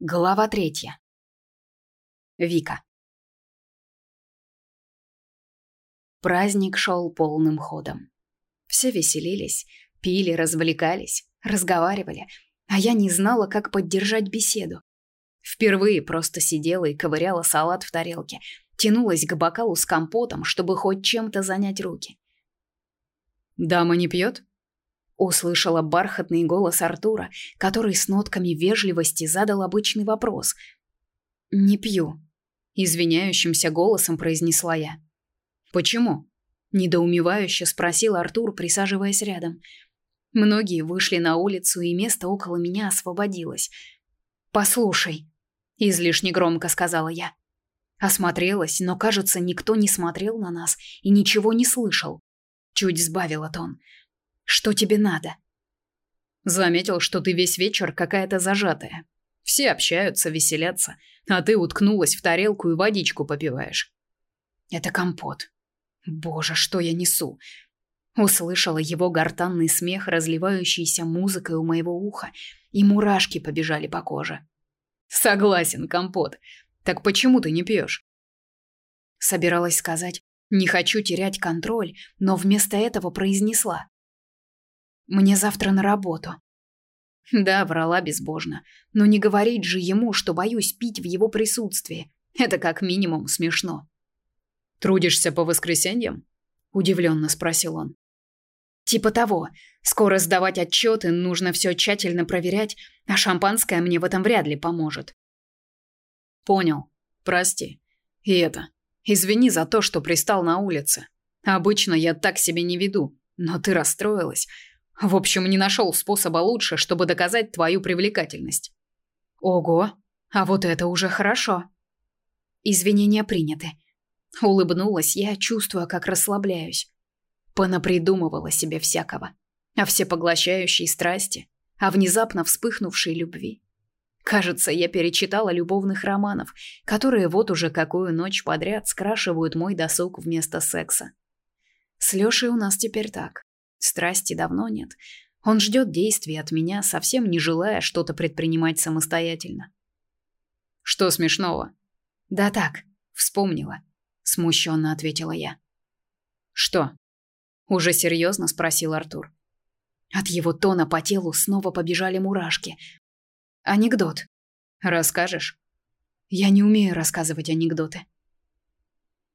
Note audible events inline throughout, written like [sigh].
Глава третья. Вика. Праздник шел полным ходом. Все веселились, пили, развлекались, разговаривали, а я не знала, как поддержать беседу. Впервые просто сидела и ковыряла салат в тарелке, тянулась к бокалу с компотом, чтобы хоть чем-то занять руки. «Дама не пьет?» Услышала бархатный голос Артура, который с нотками вежливости задал обычный вопрос. «Не пью», — извиняющимся голосом произнесла я. «Почему?» — недоумевающе спросил Артур, присаживаясь рядом. Многие вышли на улицу, и место около меня освободилось. «Послушай», — излишне громко сказала я. Осмотрелась, но, кажется, никто не смотрел на нас и ничего не слышал. Чуть сбавила тон. Что тебе надо?» «Заметил, что ты весь вечер какая-то зажатая. Все общаются, веселятся, а ты уткнулась в тарелку и водичку попиваешь». «Это компот. Боже, что я несу!» Услышала его гортанный смех, разливающийся музыкой у моего уха, и мурашки побежали по коже. «Согласен, компот. Так почему ты не пьешь?» Собиралась сказать «не хочу терять контроль», но вместо этого произнесла мне завтра на работу». Да, врала безбожно, но не говорить же ему, что боюсь пить в его присутствии. Это как минимум смешно. «Трудишься по воскресеньям?» – удивленно спросил он. «Типа того. Скоро сдавать отчеты, нужно все тщательно проверять, а шампанское мне в этом вряд ли поможет». «Понял. Прости. И это. Извини за то, что пристал на улице. Обычно я так себе не веду, но ты расстроилась, в общем, не нашел способа лучше, чтобы доказать твою привлекательность. Ого, а вот это уже хорошо. Извинения приняты. Улыбнулась я, чувствуя, как расслабляюсь. Понапридумывала себе всякого. О всепоглощающей страсти, о внезапно вспыхнувшей любви. Кажется, я перечитала любовных романов, которые вот уже какую ночь подряд скрашивают мой досуг вместо секса. С Лёшей у нас теперь так. Страсти давно нет. Он ждет действий от меня, совсем не желая что-то предпринимать самостоятельно. Что смешного? Да так, вспомнила, смущенно ответила я. Что? уже серьезно спросил Артур. От его тона по телу снова побежали мурашки. Анекдот. Расскажешь? Я не умею рассказывать анекдоты.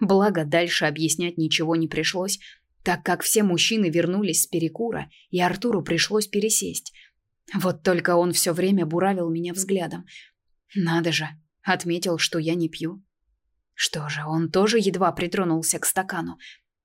Благо, дальше объяснять ничего не пришлось, так как все мужчины вернулись с перекура, и Артуру пришлось пересесть. Вот только он все время буравил меня взглядом. «Надо же!» — отметил, что я не пью. Что же, он тоже едва притронулся к стакану.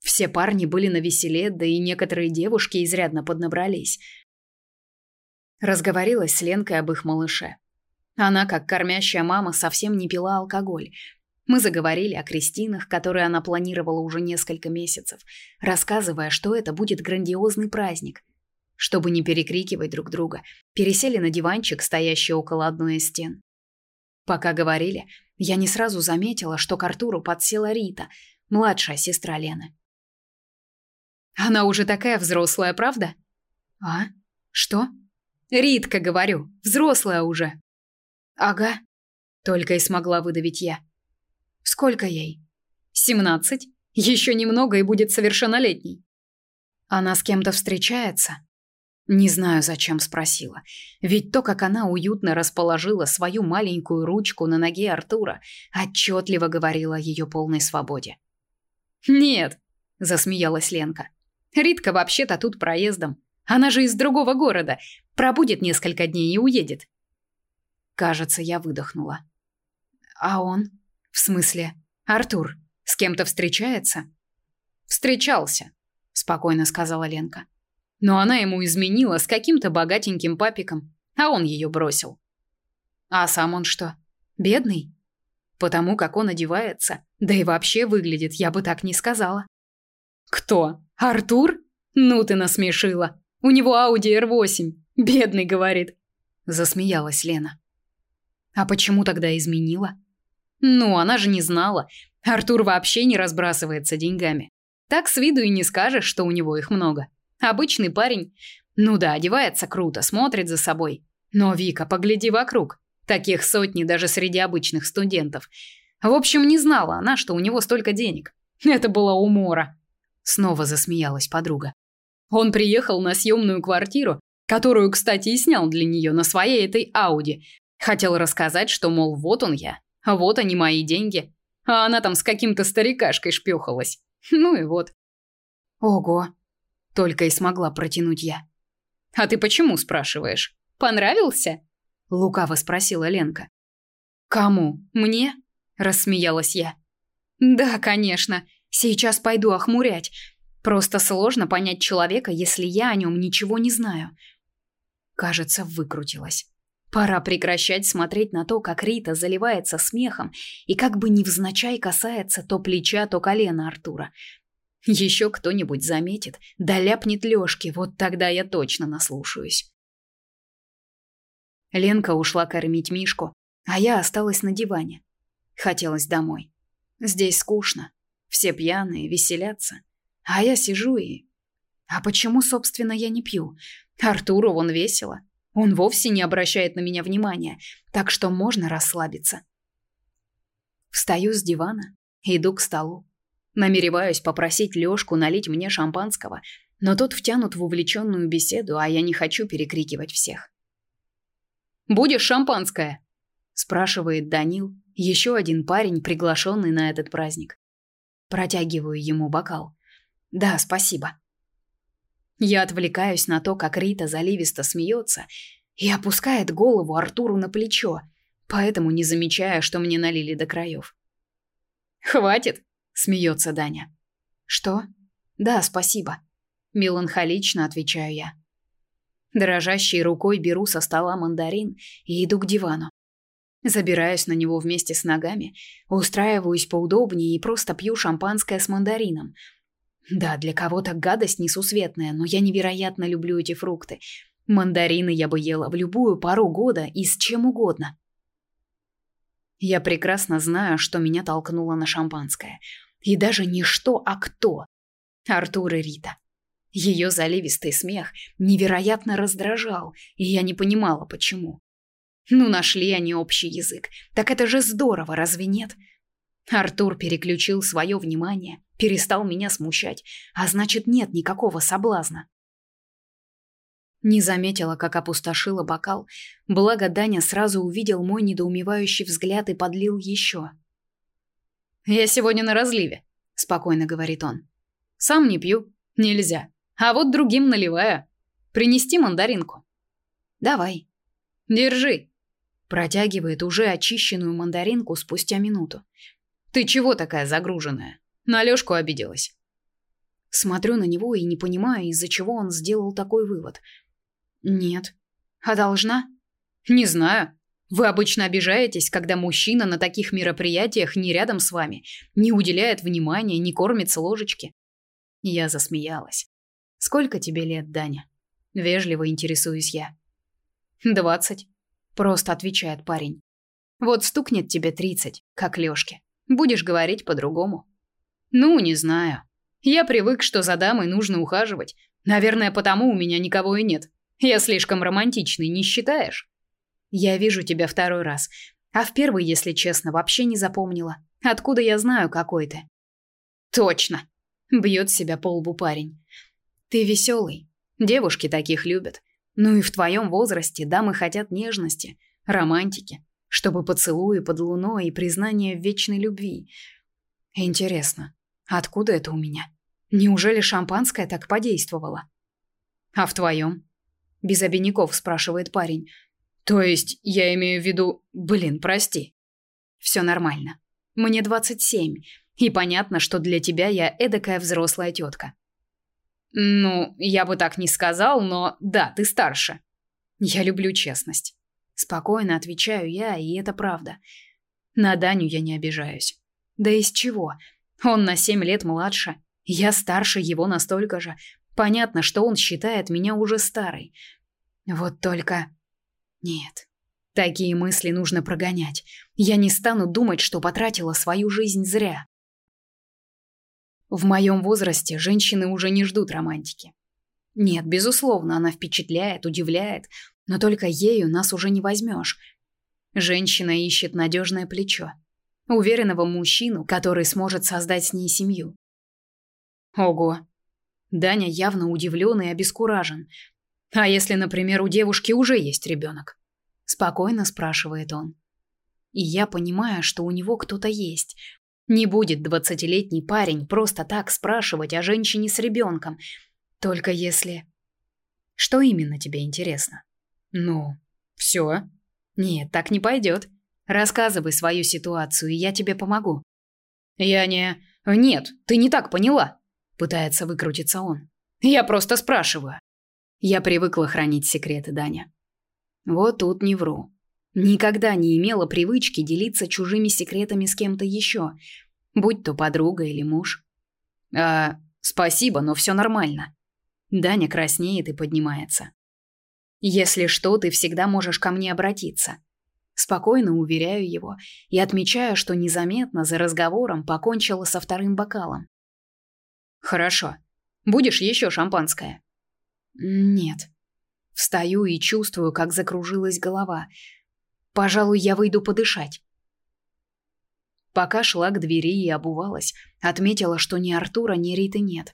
Все парни были на веселе, да и некоторые девушки изрядно поднабрались. Разговорилась с Ленкой об их малыше. Она, как кормящая мама, совсем не пила алкоголь. Мы заговорили о крестинах, которые она планировала уже несколько месяцев, рассказывая, что это будет грандиозный праздник. Чтобы не перекрикивать друг друга, пересели на диванчик, стоящий около одной из стен. Пока говорили, я не сразу заметила, что к Артуру подсела Рита, младшая сестра Лены. Она уже такая взрослая, правда? А? Что? Ритка, говорю, взрослая уже. Ага, только и смогла выдавить я. Сколько ей? 17. Еще немного и будет совершеннолетней. Она с кем-то встречается? Не знаю, зачем спросила. Ведь то, как она уютно расположила свою маленькую ручку на ноге Артура, отчетливо говорила о ее полной свободе. «Нет», – засмеялась Ленка. «Ритка вообще-то тут проездом. Она же из другого города. Пробудет несколько дней и уедет». Кажется, я выдохнула. «А он?» «В смысле? Артур с кем-то встречается?» «Встречался», — спокойно сказала Ленка. Но она ему изменила с каким-то богатеньким папиком, а он ее бросил. «А сам он что, бедный?» «Потому как он одевается, да и вообще выглядит, я бы так не сказала». «Кто? Артур? Ну ты насмешила. У него Audi R8. Бедный, говорит», — засмеялась Лена. «А почему тогда изменила?» Ну, она же не знала. Артур вообще не разбрасывается деньгами. Так с виду и не скажешь, что у него их много. Обычный парень. Ну да, одевается круто, смотрит за собой. Но, Вика, погляди вокруг. Таких сотни даже среди обычных студентов. В общем, не знала она, что у него столько денег. Это была умора. Снова засмеялась подруга. Он приехал на съемную квартиру, которую, кстати, и снял для нее на своей этой Ауди. Хотел рассказать, что, мол, вот он я, а вот они мои деньги. А она там с каким-то старикашкой шпёхалась. [laughs] Ну и вот. Ого. Только и смогла протянуть я. А ты почему спрашиваешь? Понравился? лукаво спросила Ленка. Кому? Мне? рассмеялась я. Да, конечно. Сейчас пойду охмурять. Просто сложно понять человека, если я о нем ничего не знаю. Кажется, выкрутилась. Пора прекращать смотреть на то, как Рита заливается смехом и как бы невзначай касается то плеча, то колена Артура. Еще кто-нибудь заметит, да ляпнет Лёшке, вот тогда я точно наслушаюсь. Ленка ушла кормить Мишку, а я осталась на диване. Хотелось домой. Здесь скучно. Все пьяные, веселятся. А я сижу и... А почему, собственно, я не пью? Артуру вон весело. Он вовсе не обращает на меня внимания, так что можно расслабиться. Встаю с дивана, иду к столу. Намереваюсь попросить Лёшку налить мне шампанского, но тот втянут в увлечённую беседу, а я не хочу перекрикивать всех. «Будешь шампанское?» – спрашивает Данил, ещё один парень, приглашённый на этот праздник. Протягиваю ему бокал. «Да, спасибо». Я отвлекаюсь на то, как Рита заливисто смеется и опускает голову Артуру на плечо, поэтому не замечая, что мне налили до краев. «Хватит!» — смеется Даня. «Что?» «Да, спасибо», — меланхолично отвечаю я. Дрожащей рукой беру со стола мандарин и иду к дивану. Забираюсь на него вместе с ногами, устраиваюсь поудобнее и просто пью шампанское с мандарином — да, для кого-то гадость несусветная, но я невероятно люблю эти фрукты. Мандарины я бы ела в любую пару года и с чем угодно. Я прекрасно знаю, что меня толкнуло на шампанское. И даже не что, а кто. Артур и Рита. Ее заливистый смех невероятно раздражал, и я не понимала, почему. Ну, нашли они общий язык. Так это же здорово, разве нет? — Артур переключил свое внимание, перестал меня смущать, а значит, нет никакого соблазна. Не заметила, как опустошила бокал, благо Даня сразу увидел мой недоумевающий взгляд и подлил еще. «Я сегодня на разливе», — спокойно говорит он. «Сам не пью, нельзя, а вот другим наливаю. Принести мандаринку?» «Давай». «Держи», Протягивает уже очищенную мандаринку спустя минуту. Ты чего такая загруженная? На Алёшку обиделась. Смотрю на него и не понимаю, из-за чего он сделал такой вывод. Нет. А должна? Не знаю. Вы обычно обижаетесь, когда мужчина на таких мероприятиях не рядом с вами, не уделяет внимания, не кормит с ложечки. Я засмеялась. Сколько тебе лет, Даня? Вежливо интересуюсь я. «Двадцать», — просто отвечает парень. «Вот стукнет тебе тридцать, как Лёшке будешь говорить по-другому. Ну, не знаю. Я привык, что за дамой нужно ухаживать. Наверное, потому у меня никого и нет. Я слишком романтичный, не считаешь? Я вижу тебя второй раз. А в первый, если честно, вообще не запомнила. Откуда я знаю, какой ты? Точно. Бьет себя по лбу парень. Ты веселый. Девушки таких любят. Ну и в твоем возрасте дамы хотят нежности, романтики чтобы поцелуи под луной и признание в вечной любви. Интересно, откуда это у меня? Неужели шампанское так подействовало? А в твоем? Без обиняков спрашивает парень. То есть, я имею в виду... Блин, прости. Все нормально. Мне 27, и понятно, что для тебя я эдакая взрослая тетка. Ну, я бы так не сказал, но да, ты старше. Я люблю честность. Спокойно отвечаю я, и это правда. На Даню я не обижаюсь. Да из чего? Он на семь лет младше. Я старше его настолько же. Понятно, что он считает меня уже старой. Вот только... Нет. Такие мысли нужно прогонять. Я не стану думать, что потратила свою жизнь зря. В моем возрасте женщины уже не ждут романтики. Нет, безусловно, она впечатляет, удивляет, но только ею нас уже не возьмешь. Женщина ищет надежное плечо, уверенного мужчину, который сможет создать с ней семью. Ого. Даня явно удивлен и обескуражен. А если, например, у девушки уже есть ребенок? Спокойно спрашивает он. И я понимаю, что у него кто-то есть. Не будет двадцатилетний парень просто так спрашивать о женщине с ребенком. Только если... Что именно тебе интересно? «Ну, все. Нет, так не пойдет. Рассказывай свою ситуацию, и я тебе помогу». «Я не... Нет, ты не так поняла», — пытается выкрутиться он. «Я просто спрашиваю». Я привыкла хранить секреты Даня. Вот тут не вру. Никогда не имела привычки делиться чужими секретами с кем-то еще, будь то подруга или муж. «А, спасибо, но все нормально». Даня краснеет и поднимается. Если что, ты всегда можешь ко мне обратиться. Спокойно уверяю его и отмечаю, что незаметно за разговором покончила со вторым бокалом. Хорошо. Будешь еще шампанское? Нет. Встаю и чувствую, как закружилась голова. Пожалуй, я выйду подышать. Пока шла к двери и обувалась, отметила, что ни Артура, ни Риты нет.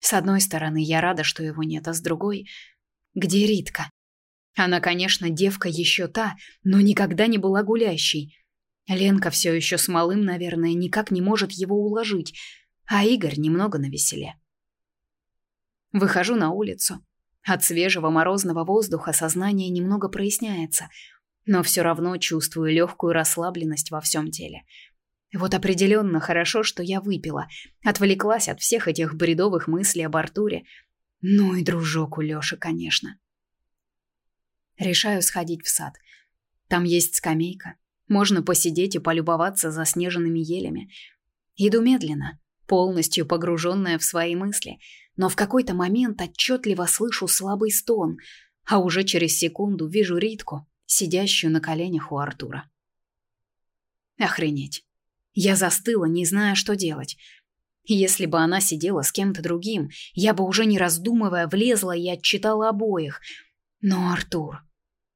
С одной стороны, я рада, что его нет, а с другой где Ритка. Она, конечно, девка еще та, но никогда не была гулящей. Ленка все еще с малым, наверное, никак не может его уложить, а Игорь немного навеселе. Выхожу на улицу. От свежего морозного воздуха сознание немного проясняется, но все равно чувствую легкую расслабленность во всем теле. Вот определенно хорошо, что я выпила, отвлеклась от всех этих бредовых мыслей об Артуре, ну и дружок у Лёши, конечно. Решаю сходить в сад. Там есть скамейка. Можно посидеть и полюбоваться заснеженными елями. Иду медленно, полностью погруженная в свои мысли, но в какой-то момент отчетливо слышу слабый стон, а уже через секунду вижу Ритку, сидящую на коленях у Артура. Охренеть. Я застыла, не зная, что делать. Если бы она сидела с кем-то другим, я бы уже не раздумывая влезла и отчитала обоих. Но Артур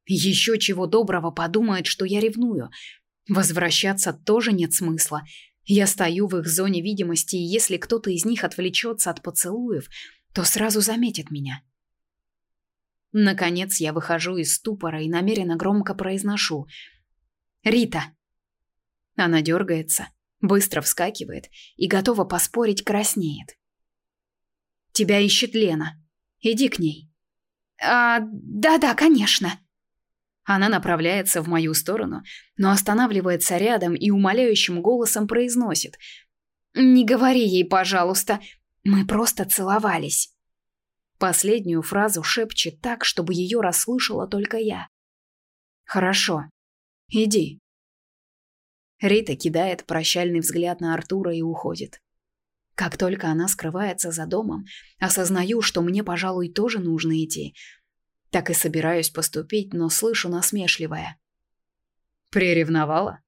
еще чего доброго подумает, что я ревную. Возвращаться тоже нет смысла. Я стою в их зоне видимости, и если кто-то из них отвлечется от поцелуев, то сразу заметит меня. Наконец я выхожу из ступора и намеренно громко произношу: "Рита". Она дергается, Быстро вскакивает и готова поспорить краснеет. «Тебя ищет Лена. Иди к ней». «А, да-да, конечно». Она направляется в мою сторону, но останавливается рядом и умоляющим голосом произносит. «Не говори ей, пожалуйста. Мы просто целовались». Последнюю фразу шепчет так, чтобы ее расслышала только я. «Хорошо. Иди». Рита кидает прощальный взгляд на Артура и уходит. Как только она скрывается за домом, осознаю, что мне, пожалуй, тоже нужно идти. Так и собираюсь поступить, но слышу насмешливое. «Приревновала?»